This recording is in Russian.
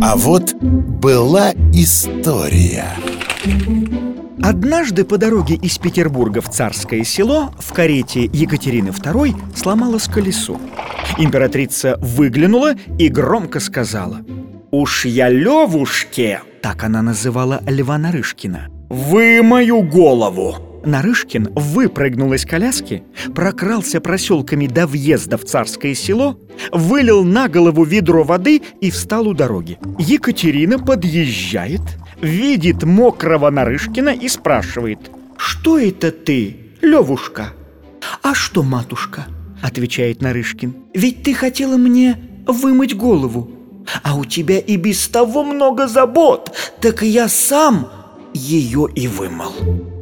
А вот была история Однажды по дороге из Петербурга в Царское село в карете Екатерины II сломалось колесо. Императрица выглянула и громко сказала «Уж я Левушке!» Так она называла Льва Нарышкина «Вы мою голову!» Нарышкин выпрыгнул из коляски, прокрался проселками до въезда в царское село, вылил на голову ведро воды и встал у дороги. Екатерина подъезжает, видит мокрого Нарышкина и спрашивает «Что это ты, Левушка?» «А что, матушка?» — отвечает Нарышкин «Ведь ты хотела мне вымыть голову, а у тебя и без того много забот, так я сам ее и вымыл».